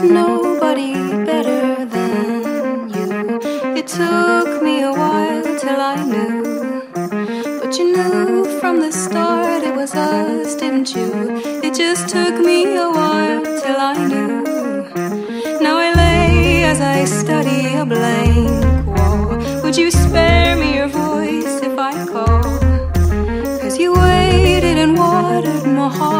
There's nobody better than you. It took me a while till I knew. But you knew from the start it was us, didn't you? It just took me a while till I knew. Now I lay as I study a blank wall. Would you spare me your voice if I call? Cause you waited and watered my heart.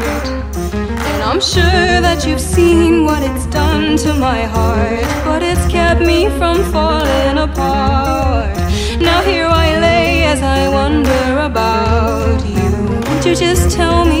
Sure that you've seen what it's done to my heart. But it's kept me from falling apart. Now here I lay as I wonder about you. Would you just tell me